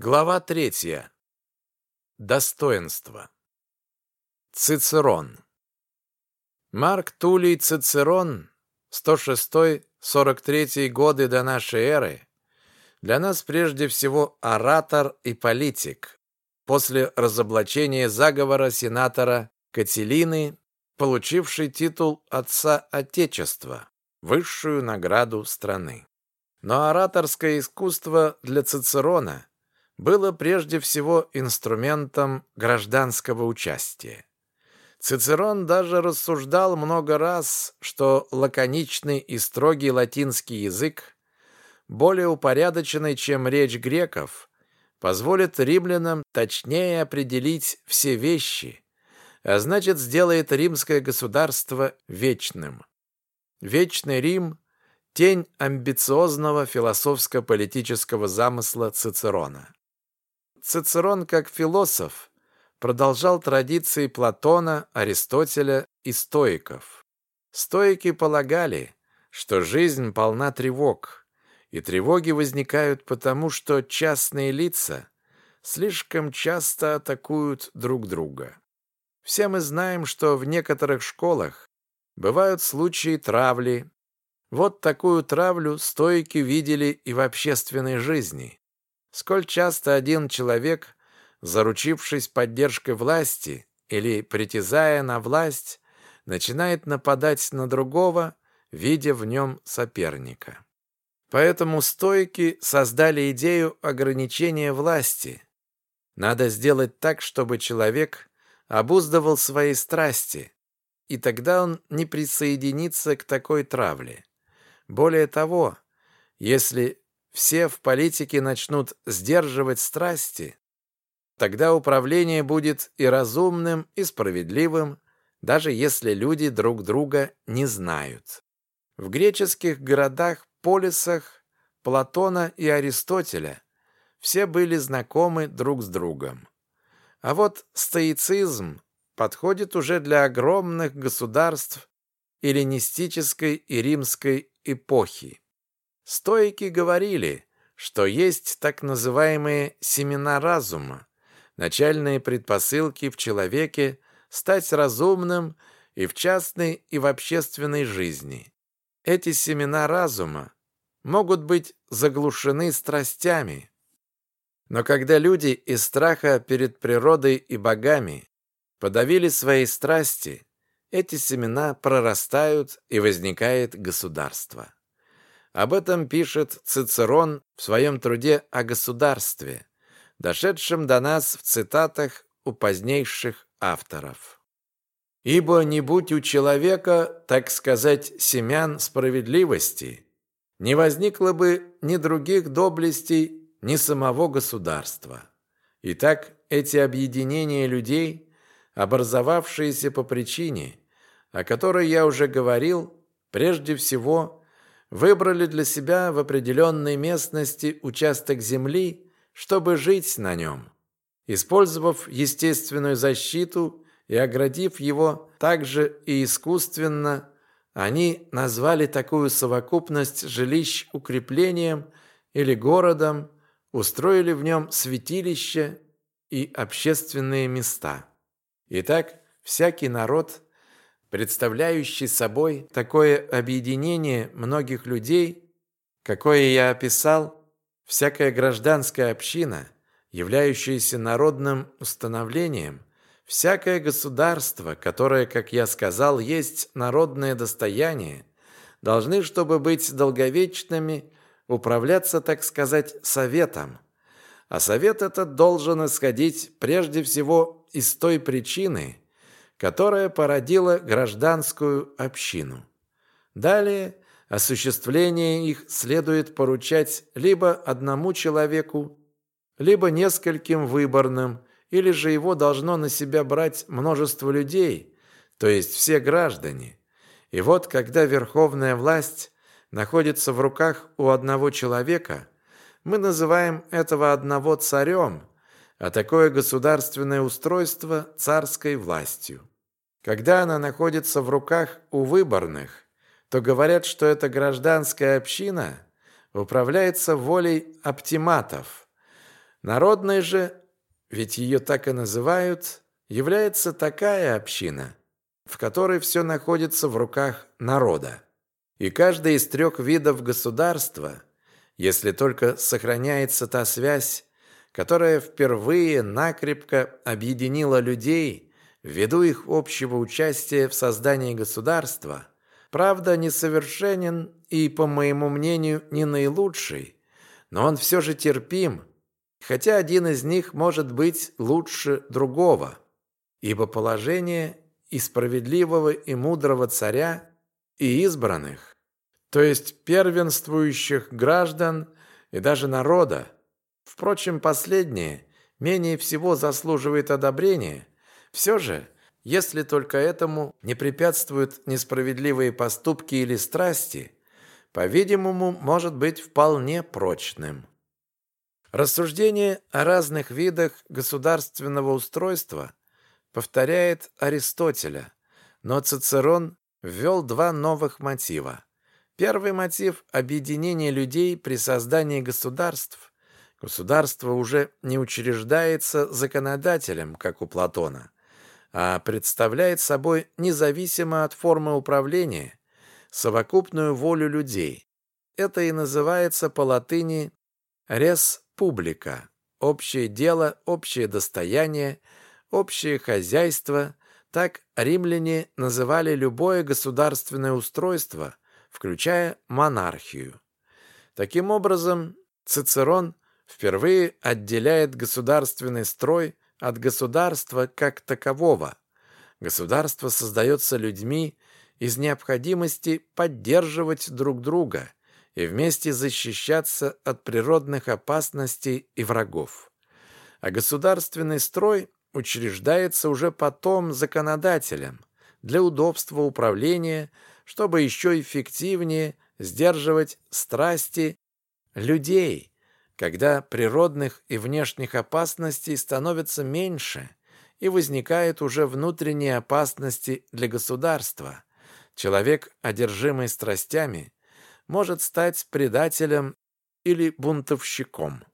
Глава третья. Достоинство. Цицерон. Марк Тулей Цицерон, 106-43 годы до нашей эры, для нас прежде всего оратор и политик. После разоблачения заговора сенатора Кателины, получивший титул Отца Отечества, высшую награду страны. Но ораторское искусство для Цицерона – было прежде всего инструментом гражданского участия. Цицерон даже рассуждал много раз, что лаконичный и строгий латинский язык, более упорядоченный, чем речь греков, позволит римлянам точнее определить все вещи, а значит, сделает римское государство вечным. Вечный Рим – тень амбициозного философско-политического замысла Цицерона. Цицерон, как философ, продолжал традиции Платона, Аристотеля и стоиков. Стоики полагали, что жизнь полна тревог, и тревоги возникают потому, что частные лица слишком часто атакуют друг друга. Все мы знаем, что в некоторых школах бывают случаи травли. Вот такую травлю стойки видели и в общественной жизни. Сколь часто один человек, заручившись поддержкой власти или притязая на власть, начинает нападать на другого, видя в нем соперника. Поэтому стойки создали идею ограничения власти. Надо сделать так, чтобы человек обуздывал свои страсти, и тогда он не присоединится к такой травле. Более того, если все в политике начнут сдерживать страсти, тогда управление будет и разумным, и справедливым, даже если люди друг друга не знают. В греческих городах, полисах Платона и Аристотеля все были знакомы друг с другом. А вот стоицизм подходит уже для огромных государств эллинистической и римской эпохи. Стоики говорили, что есть так называемые семена разума, начальные предпосылки в человеке стать разумным и в частной, и в общественной жизни. Эти семена разума могут быть заглушены страстями. Но когда люди из страха перед природой и богами подавили свои страсти, эти семена прорастают и возникает государство. Об этом пишет Цицерон в своем труде о государстве, дошедшем до нас в цитатах у позднейших авторов. «Ибо не будь у человека, так сказать, семян справедливости, не возникло бы ни других доблестей, ни самого государства. Итак, эти объединения людей, образовавшиеся по причине, о которой я уже говорил, прежде всего – выбрали для себя в определенной местности участок земли, чтобы жить на нем. Использовав естественную защиту и оградив его также и искусственно, они назвали такую совокупность жилищ укреплением или городом, устроили в нем святилища и общественные места. Итак, всякий народ – представляющий собой такое объединение многих людей, какое я описал, всякая гражданская община, являющаяся народным установлением, всякое государство, которое, как я сказал, есть народное достояние, должны, чтобы быть долговечными, управляться, так сказать, советом. А совет этот должен исходить прежде всего из той причины – которая породила гражданскую общину. Далее осуществление их следует поручать либо одному человеку, либо нескольким выборным, или же его должно на себя брать множество людей, то есть все граждане. И вот когда верховная власть находится в руках у одного человека, мы называем этого одного царем, а такое государственное устройство царской властью. Когда она находится в руках у выборных, то говорят, что эта гражданская община управляется волей оптиматов, Народной же, ведь ее так и называют, является такая община, в которой все находится в руках народа. И каждый из трех видов государства, если только сохраняется та связь, которая впервые накрепко объединила людей ввиду их общего участия в создании государства, правда, несовершенен и, по моему мнению, не наилучший, но он все же терпим, хотя один из них может быть лучше другого, ибо положение и справедливого и мудрого царя и избранных, то есть первенствующих граждан и даже народа, впрочем, последнее менее всего заслуживает одобрения, все же, если только этому не препятствуют несправедливые поступки или страсти, по-видимому, может быть вполне прочным. Рассуждение о разных видах государственного устройства повторяет Аристотеля, но Цицерон ввел два новых мотива. Первый мотив – объединение людей при создании государств. Государство уже не учреждается законодателем, как у Платона, а представляет собой независимо от формы управления совокупную волю людей. Это и называется по латыни «res publica» – общее дело, общее достояние – общее хозяйство, так римляне называли любое государственное устройство, включая монархию. Таким образом, Цицерон впервые отделяет государственный строй от государства как такового. Государство создается людьми из необходимости поддерживать друг друга и вместе защищаться от природных опасностей и врагов. А государственный строй учреждается уже потом законодателем для удобства управления, чтобы еще эффективнее сдерживать страсти людей, когда природных и внешних опасностей становится меньше и возникают уже внутренние опасности для государства. Человек, одержимый страстями, может стать предателем или бунтовщиком.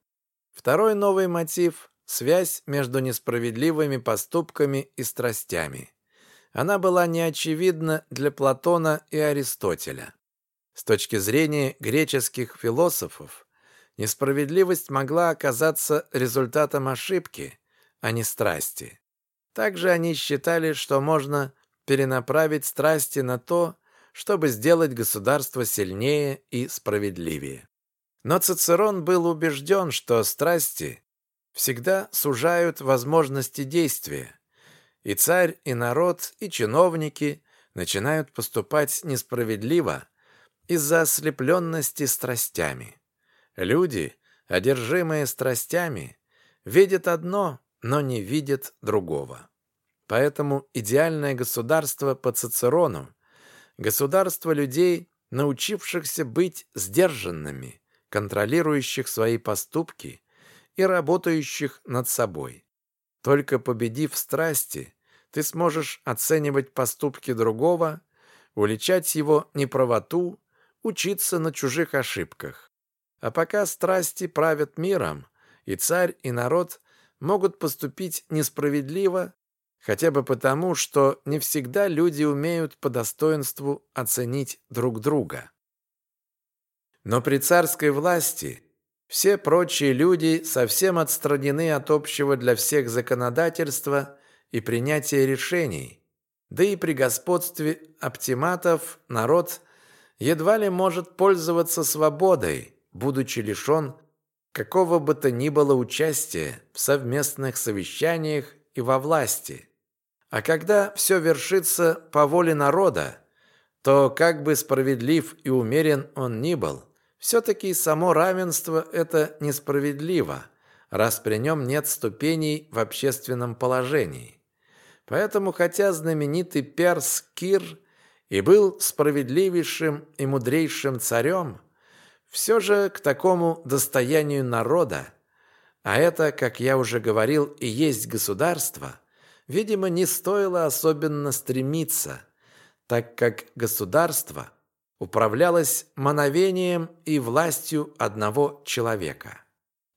Второй новый мотив связь между несправедливыми поступками и страстями. Она была неочевидна для Платона и Аристотеля. С точки зрения греческих философов, несправедливость могла оказаться результатом ошибки, а не страсти. Также они считали, что можно перенаправить страсти на то, чтобы сделать государство сильнее и справедливее. Но Цицерон был убежден, что страсти всегда сужают возможности действия. И царь, и народ, и чиновники начинают поступать несправедливо из-за ослепленности страстями. Люди, одержимые страстями, видят одно, но не видят другого. Поэтому идеальное государство по Цицерону – государство людей, научившихся быть сдержанными, контролирующих свои поступки и работающих над собой. Только победив страсти, ты сможешь оценивать поступки другого, уличать его неправоту, учиться на чужих ошибках. А пока страсти правят миром, и царь, и народ могут поступить несправедливо, хотя бы потому, что не всегда люди умеют по достоинству оценить друг друга. Но при царской власти все прочие люди совсем отстранены от общего для всех законодательства и принятия решений. Да и при господстве оптиматов народ едва ли может пользоваться свободой, будучи лишен какого бы то ни было участия в совместных совещаниях и во власти. А когда все вершится по воле народа, то как бы справедлив и умерен он ни был – все-таки само равенство – это несправедливо, раз при нем нет ступеней в общественном положении. Поэтому, хотя знаменитый перс Кир и был справедливейшим и мудрейшим царем, все же к такому достоянию народа, а это, как я уже говорил, и есть государство, видимо, не стоило особенно стремиться, так как государство управлялась мановением и властью одного человека.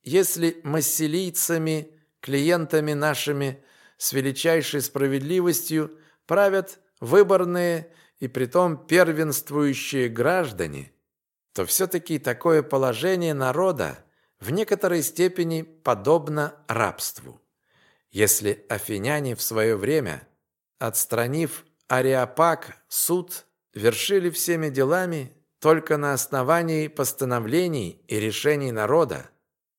если массилийцами, клиентами нашими с величайшей справедливостью правят выборные и притом первенствующие граждане, то все-таки такое положение народа в некоторой степени подобно рабству. Если афиняне в свое время, отстранив Ариапак, суд, вершили всеми делами только на основании постановлений и решений народа,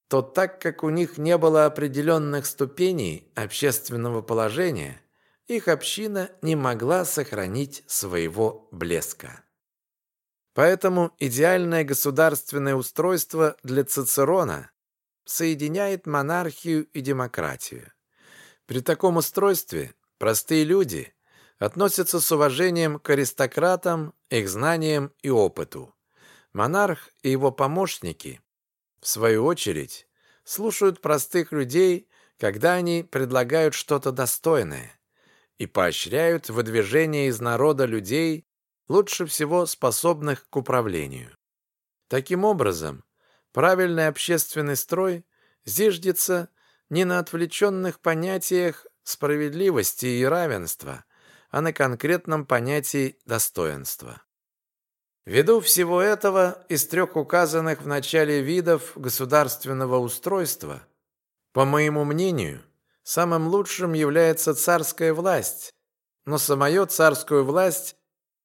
то так как у них не было определенных ступеней общественного положения, их община не могла сохранить своего блеска. Поэтому идеальное государственное устройство для Цицерона соединяет монархию и демократию. При таком устройстве простые люди относятся с уважением к аристократам, их знаниям и опыту. Монарх и его помощники, в свою очередь, слушают простых людей, когда они предлагают что-то достойное, и поощряют выдвижение из народа людей, лучше всего способных к управлению. Таким образом, правильный общественный строй зиждется не на отвлеченных понятиях справедливости и равенства, а на конкретном понятии достоинства. Ввиду всего этого, из трех указанных в начале видов государственного устройства, по моему мнению, самым лучшим является царская власть, но самую царскую власть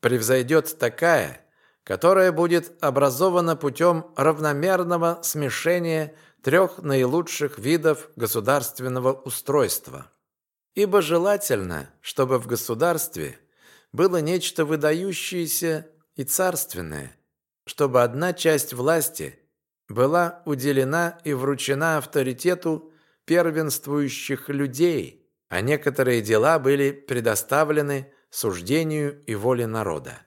превзойдет такая, которая будет образована путем равномерного смешения трех наилучших видов государственного устройства. Ибо желательно, чтобы в государстве было нечто выдающееся и царственное, чтобы одна часть власти была уделена и вручена авторитету первенствующих людей, а некоторые дела были предоставлены суждению и воле народа.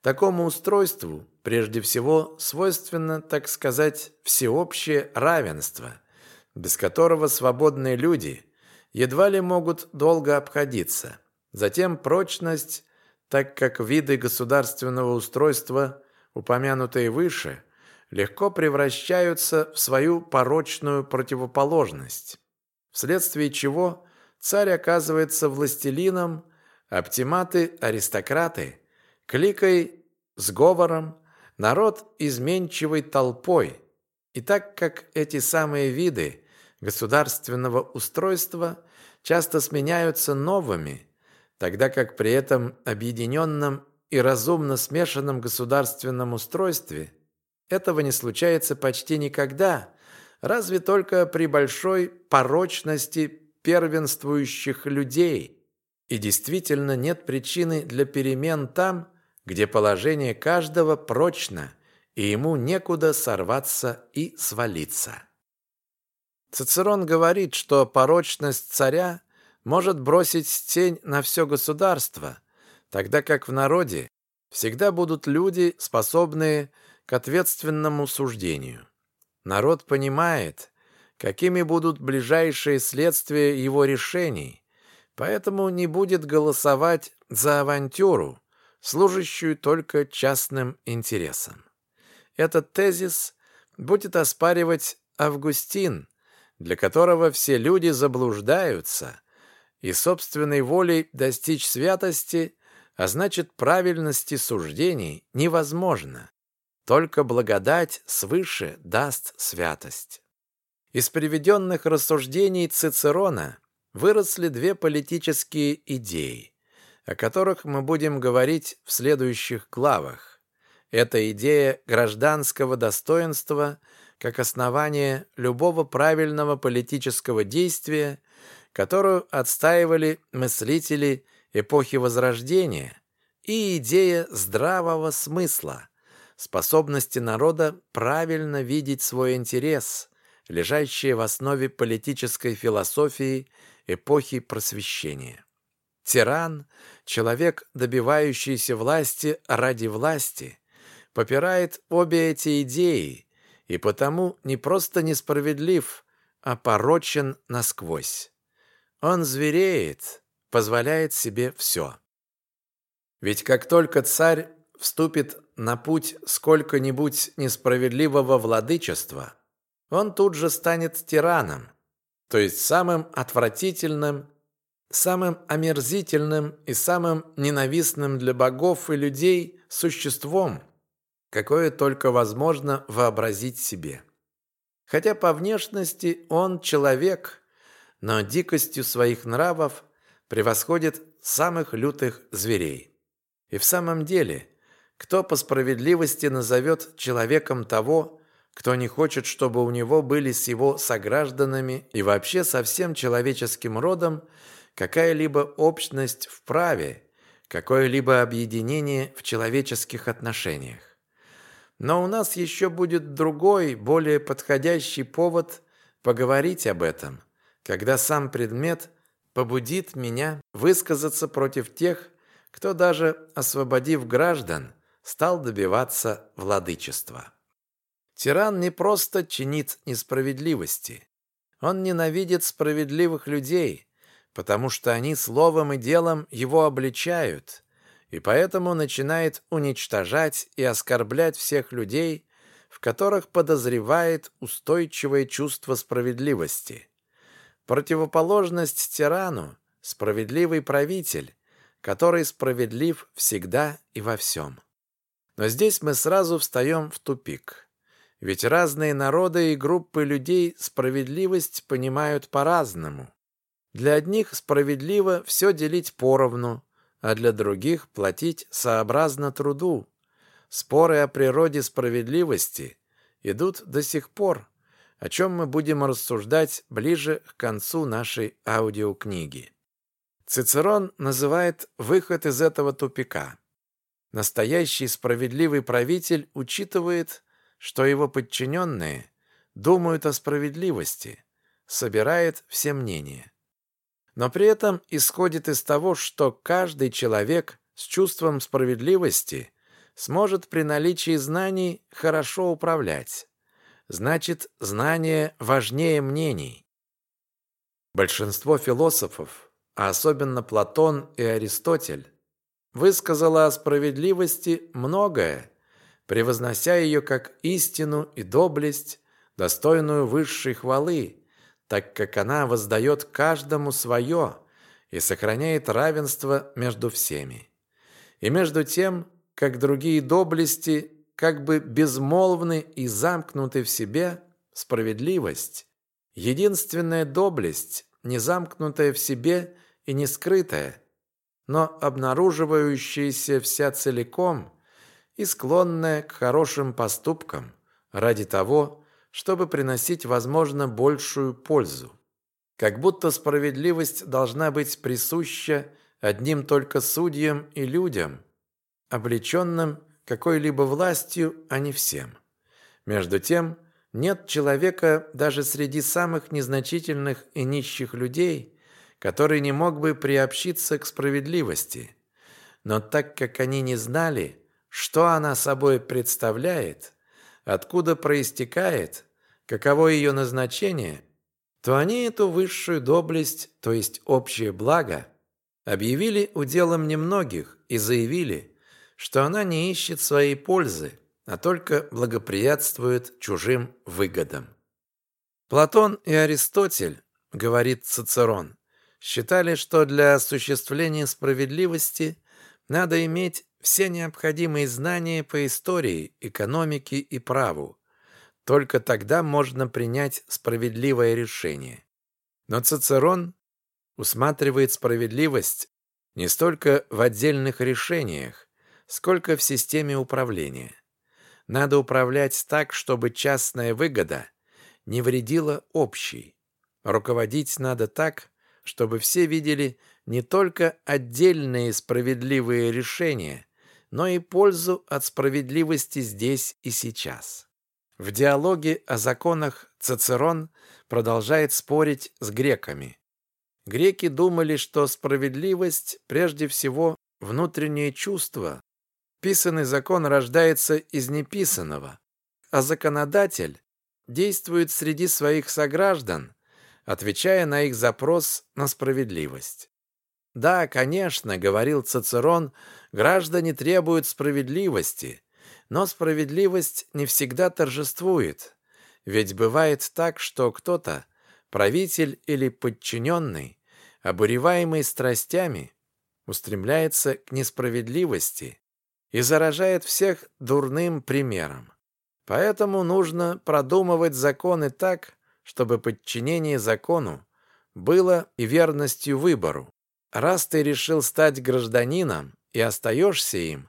Такому устройству прежде всего свойственно, так сказать, всеобщее равенство, без которого свободные люди едва ли могут долго обходиться. Затем прочность, так как виды государственного устройства, упомянутые выше, легко превращаются в свою порочную противоположность, вследствие чего царь оказывается властелином Оптиматы – аристократы, кликой, сговором, народ изменчивой толпой. И так как эти самые виды государственного устройства часто сменяются новыми, тогда как при этом объединенном и разумно смешанном государственном устройстве этого не случается почти никогда, разве только при большой порочности первенствующих людей – и действительно нет причины для перемен там, где положение каждого прочно, и ему некуда сорваться и свалиться. Цицерон говорит, что порочность царя может бросить тень на все государство, тогда как в народе всегда будут люди, способные к ответственному суждению. Народ понимает, какими будут ближайшие следствия его решений, поэтому не будет голосовать за авантюру, служащую только частным интересам. Этот тезис будет оспаривать Августин, для которого все люди заблуждаются, и собственной волей достичь святости, а значит правильности суждений, невозможно. Только благодать свыше даст святость. Из приведенных рассуждений Цицерона выросли две политические идеи, о которых мы будем говорить в следующих главах. Это идея гражданского достоинства как основание любого правильного политического действия, которую отстаивали мыслители эпохи Возрождения, и идея здравого смысла, способности народа правильно видеть свой интерес, лежащая в основе политической философии эпохи просвещения. Тиран, человек, добивающийся власти ради власти, попирает обе эти идеи и потому не просто несправедлив, а порочен насквозь. Он звереет, позволяет себе все. Ведь как только царь вступит на путь сколько-нибудь несправедливого владычества, он тут же станет тираном, то есть самым отвратительным, самым омерзительным и самым ненавистным для богов и людей существом, какое только возможно вообразить себе. Хотя по внешности он человек, но дикостью своих нравов превосходит самых лютых зверей. И в самом деле, кто по справедливости назовет человеком того, кто не хочет, чтобы у него были с его согражданами и вообще со всем человеческим родом какая-либо общность в праве, какое-либо объединение в человеческих отношениях. Но у нас еще будет другой, более подходящий повод поговорить об этом, когда сам предмет побудит меня высказаться против тех, кто даже, освободив граждан, стал добиваться владычества. Тиран не просто чинит несправедливости. Он ненавидит справедливых людей, потому что они словом и делом его обличают, и поэтому начинает уничтожать и оскорблять всех людей, в которых подозревает устойчивое чувство справедливости. Противоположность тирану – справедливый правитель, который справедлив всегда и во всем. Но здесь мы сразу встаем в тупик. Ведь разные народы и группы людей справедливость понимают по-разному. Для одних справедливо все делить поровну, а для других платить сообразно труду. Споры о природе справедливости идут до сих пор, о чем мы будем рассуждать ближе к концу нашей аудиокниги. Цицерон называет выход из этого тупика. Настоящий справедливый правитель учитывает, что его подчиненные думают о справедливости, собирает все мнения но при этом исходит из того, что каждый человек с чувством справедливости сможет при наличии знаний хорошо управлять. Значит, знание важнее мнений. Большинство философов, а особенно Платон и Аристотель, высказало о справедливости многое, превознося ее как истину и доблесть, достойную высшей хвалы, так как она воздает каждому свое и сохраняет равенство между всеми. И между тем, как другие доблести как бы безмолвны и замкнуты в себе, справедливость, единственная доблесть, не замкнутая в себе и не скрытая, но обнаруживающаяся вся целиком и склонная к хорошим поступкам ради того, чтобы приносить, возможно, большую пользу. Как будто справедливость должна быть присуща одним только судьям и людям, облеченным какой-либо властью, а не всем. Между тем, нет человека даже среди самых незначительных и нищих людей, который не мог бы приобщиться к справедливости. Но так как они не знали, что она собой представляет – откуда проистекает, каково ее назначение, то они эту высшую доблесть, то есть общее благо, объявили уделом немногих и заявили, что она не ищет своей пользы, а только благоприятствует чужим выгодам. Платон и Аристотель, говорит Цицерон, считали, что для осуществления справедливости надо иметь все необходимые знания по истории, экономике и праву. Только тогда можно принять справедливое решение. Но Цицерон усматривает справедливость не столько в отдельных решениях, сколько в системе управления. Надо управлять так, чтобы частная выгода не вредила общей. Руководить надо так, чтобы все видели не только отдельные справедливые решения, но и пользу от справедливости здесь и сейчас. В диалоге о законах Цицерон продолжает спорить с греками. Греки думали, что справедливость прежде всего внутреннее чувство. Писанный закон рождается из неписанного, а законодатель действует среди своих сограждан, отвечая на их запрос на справедливость. Да, конечно, говорил Цицерон, граждане требуют справедливости, но справедливость не всегда торжествует. Ведь бывает так, что кто-то, правитель или подчиненный, обуреваемый страстями, устремляется к несправедливости и заражает всех дурным примером. Поэтому нужно продумывать законы так, чтобы подчинение закону было и верностью выбору. Раз ты решил стать гражданином и остаешься им,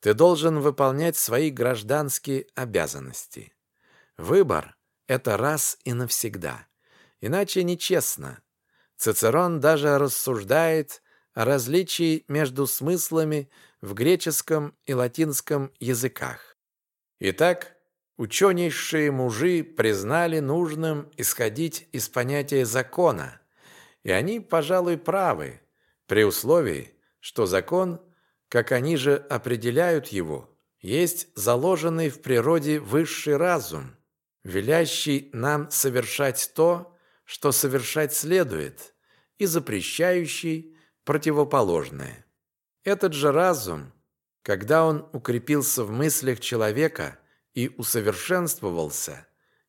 ты должен выполнять свои гражданские обязанности. Выбор – это раз и навсегда. Иначе нечестно. Цицерон даже рассуждает о различии между смыслами в греческом и латинском языках. Итак, ученейшие мужи признали нужным исходить из понятия закона, и они, пожалуй, правы, при условии, что закон, как они же определяют его, есть заложенный в природе высший разум, велящий нам совершать то, что совершать следует, и запрещающий противоположное. Этот же разум, когда он укрепился в мыслях человека и усовершенствовался,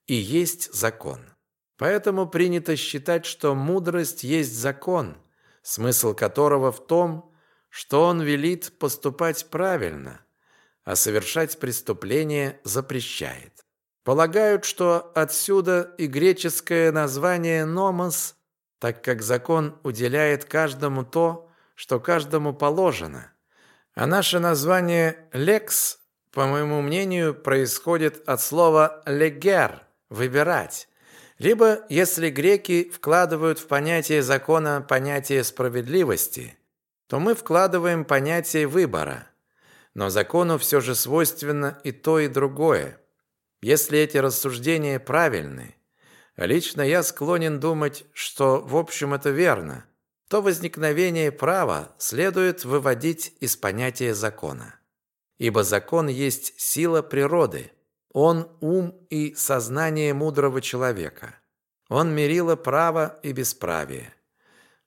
и есть закон. Поэтому принято считать, что мудрость есть закон, смысл которого в том, что он велит поступать правильно, а совершать преступление запрещает. Полагают, что отсюда и греческое название «номос», так как закон уделяет каждому то, что каждому положено. А наше название «лекс», по моему мнению, происходит от слова «легер» – «выбирать». Либо, если греки вкладывают в понятие закона понятие справедливости, то мы вкладываем понятие выбора. Но закону все же свойственно и то, и другое. Если эти рассуждения правильны, лично я склонен думать, что в общем это верно, то возникновение права следует выводить из понятия закона. Ибо закон есть сила природы, он ум и сознание мудрого человека. Он мерило право и бесправие.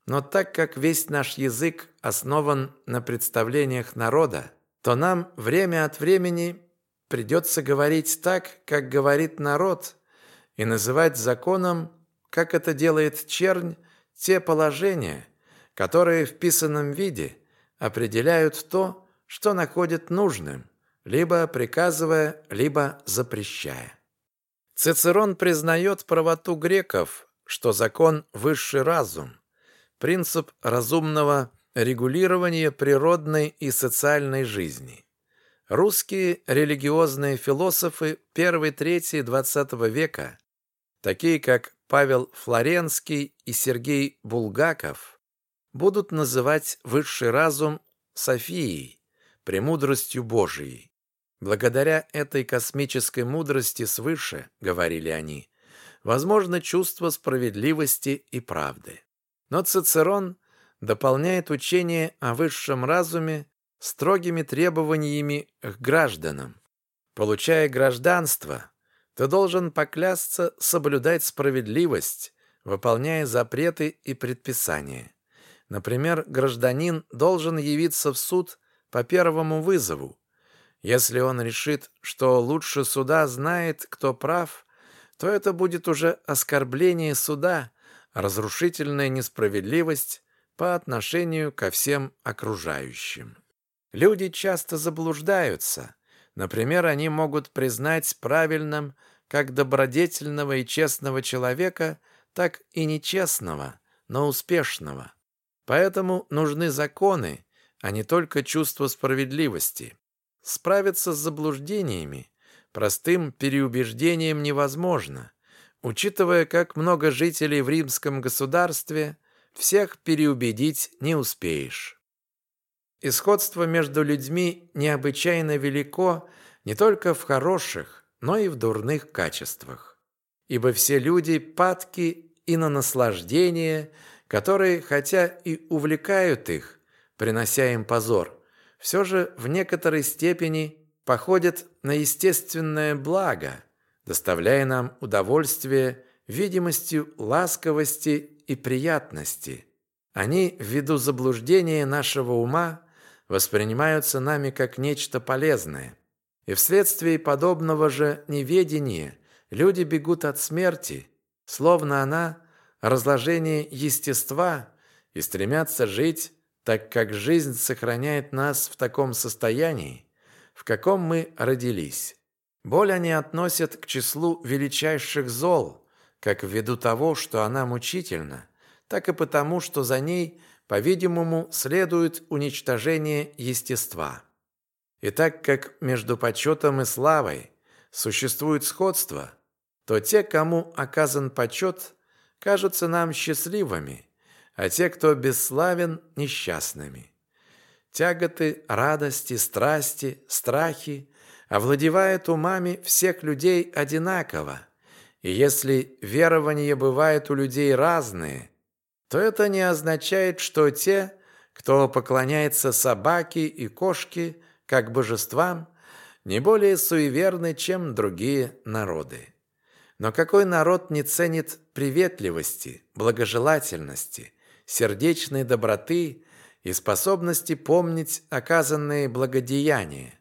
Но так как весь наш язык основан на представлениях народа, то нам время от времени придется говорить так, как говорит народ, и называть законом, как это делает чернь, те положения, которые в писанном виде определяют то, что находят нужным, либо приказывая, либо запрещая. Цицерон признает правоту греков, что закон – высший разум, принцип разумного регулирования природной и социальной жизни. Русские религиозные философы 1-3 XX века, такие как Павел Флоренский и Сергей Булгаков, будут называть высший разум Софией, премудростью Божией. Благодаря этой космической мудрости свыше, говорили они, возможно чувство справедливости и правды. Но Цицерон дополняет учение о высшем разуме строгими требованиями к гражданам. Получая гражданство, ты должен поклясться соблюдать справедливость, выполняя запреты и предписания. Например, гражданин должен явиться в суд по первому вызову. Если он решит, что лучше суда знает, кто прав, то это будет уже оскорбление суда, разрушительная несправедливость по отношению ко всем окружающим. Люди часто заблуждаются. Например, они могут признать правильным как добродетельного и честного человека, так и нечестного, но успешного. Поэтому нужны законы, а не только чувство справедливости. Справиться с заблуждениями, простым переубеждением невозможно. Учитывая, как много жителей в римском государстве, всех переубедить не успеешь. Исходство между людьми необычайно велико не только в хороших, но и в дурных качествах. Ибо все люди падки и на наслаждение – которые, хотя и увлекают их, принося им позор, все же в некоторой степени походят на естественное благо, доставляя нам удовольствие видимостью ласковости и приятности. Они, ввиду заблуждения нашего ума, воспринимаются нами как нечто полезное. И вследствие подобного же неведения Люди бегут от смерти, словно она – разложение естества, и стремятся жить, так как жизнь сохраняет нас в таком состоянии, в каком мы родились. Боль они относят к числу величайших зол, как ввиду того, что она мучительна, так и потому, что за ней, по-видимому, следует уничтожение естества. И так как между почетом и славой существует сходство, то те, кому оказан почет, кажутся нам счастливыми, а те, кто бесславен, несчастными. Тяготы, радости, страсти, страхи овладевают умами всех людей одинаково. И если верования бывают у людей разные, то это не означает, что те, кто поклоняется собаке и кошке как божествам, не более суеверны, чем другие народы. Но какой народ не ценит приветливости, благожелательности, сердечной доброты и способности помнить оказанные благодеяния?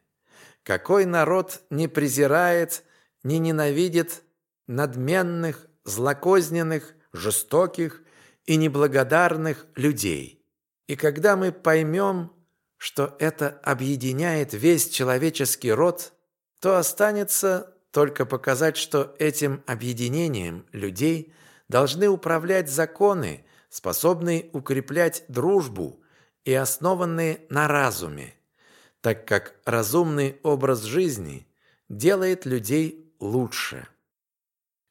Какой народ не презирает, не ненавидит надменных, злокозненных, жестоких и неблагодарных людей? И когда мы поймем, что это объединяет весь человеческий род, то останется только показать, что этим объединением людей должны управлять законы, способные укреплять дружбу и основанные на разуме так как разумный образ жизни делает людей лучше.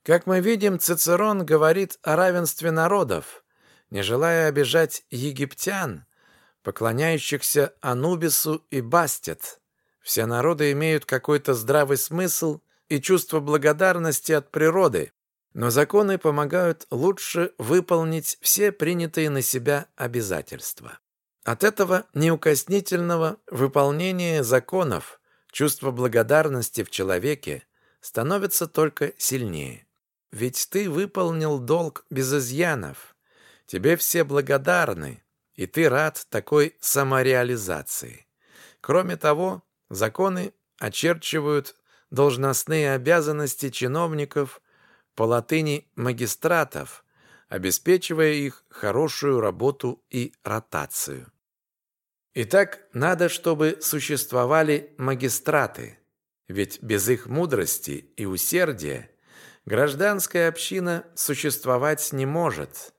Как мы видим, Цицерон говорит о равенстве народов, не желая обижать египтян, поклоняющихся Анубису и Бастет. Все народы имеют какой-то здравый смысл и чувство благодарности от природы, но законы помогают лучше выполнить все принятые на себя обязательства. От этого неукоснительного выполнения законов чувство благодарности в человеке становится только сильнее. Ведь ты выполнил долг без изъянов. Тебе все благодарны, и ты рад такой самореализации. Кроме того, законы очерчивают должностные обязанности чиновников по латыни магистратов, обеспечивая их хорошую работу и ротацию. Итак, надо, чтобы существовали магистраты, ведь без их мудрости и усердия гражданская община существовать не может,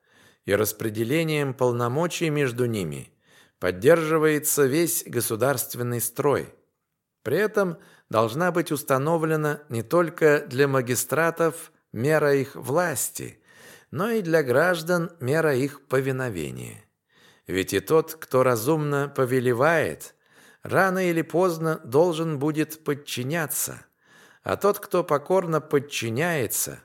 и распределением полномочий между ними поддерживается весь государственный строй. При этом должна быть установлена не только для магистратов мера их власти, но и для граждан мера их повиновения. Ведь и тот, кто разумно повелевает, рано или поздно должен будет подчиняться, а тот, кто покорно подчиняется,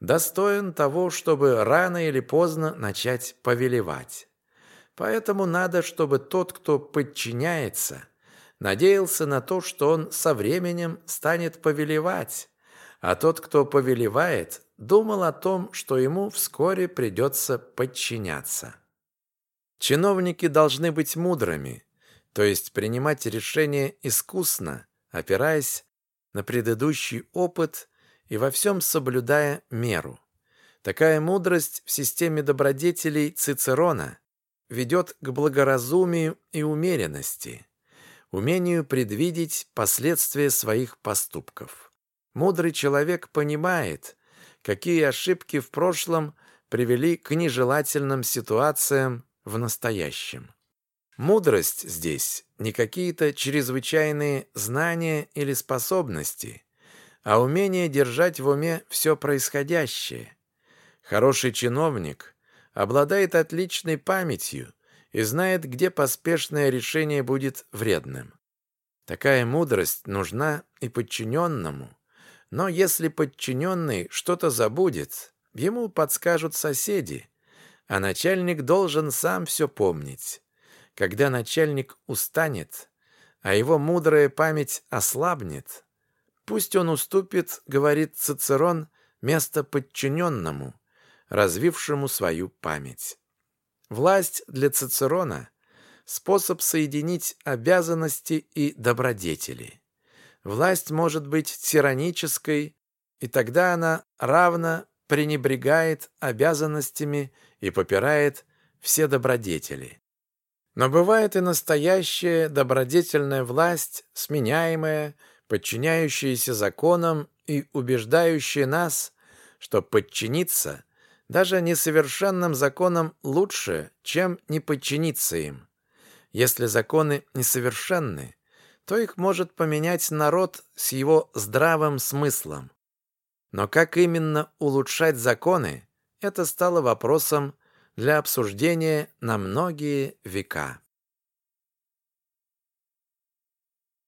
достоин того, чтобы рано или поздно начать повелевать. Поэтому надо, чтобы тот, кто подчиняется, надеялся на то, что он со временем станет повелевать, а тот, кто повелевает, думал о том, что ему вскоре придется подчиняться. Чиновники должны быть мудрыми, то есть принимать решения искусно, опираясь на предыдущий опыт и во всем соблюдая меру. Такая мудрость в системе добродетелей Цицерона ведет к благоразумию и умеренности, умению предвидеть последствия своих поступков. Мудрый человек понимает, какие ошибки в прошлом привели к нежелательным ситуациям в настоящем. Мудрость здесь не какие-то чрезвычайные знания или способности, а умение держать в уме все происходящее. Хороший чиновник обладает отличной памятью и знает, где поспешное решение будет вредным. Такая мудрость нужна и подчиненному, но если подчиненный что-то забудет, ему подскажут соседи – а начальник должен сам все помнить. Когда начальник устанет, а его мудрая память ослабнет, пусть он уступит, говорит Цицерон, место подчиненному, развившему свою память. Власть для Цицерона – способ соединить обязанности и добродетели. Власть может быть тиранической, и тогда она равно пренебрегает обязанностями и попирает все добродетели. Но бывает и настоящая добродетельная власть, сменяемая, подчиняющаяся законам и убеждающая нас, что подчиниться даже несовершенным законам лучше, чем не подчиниться им. Если законы несовершенны, то их может поменять народ с его здравым смыслом. Но как именно улучшать законы, это стало вопросом для обсуждения на многие века.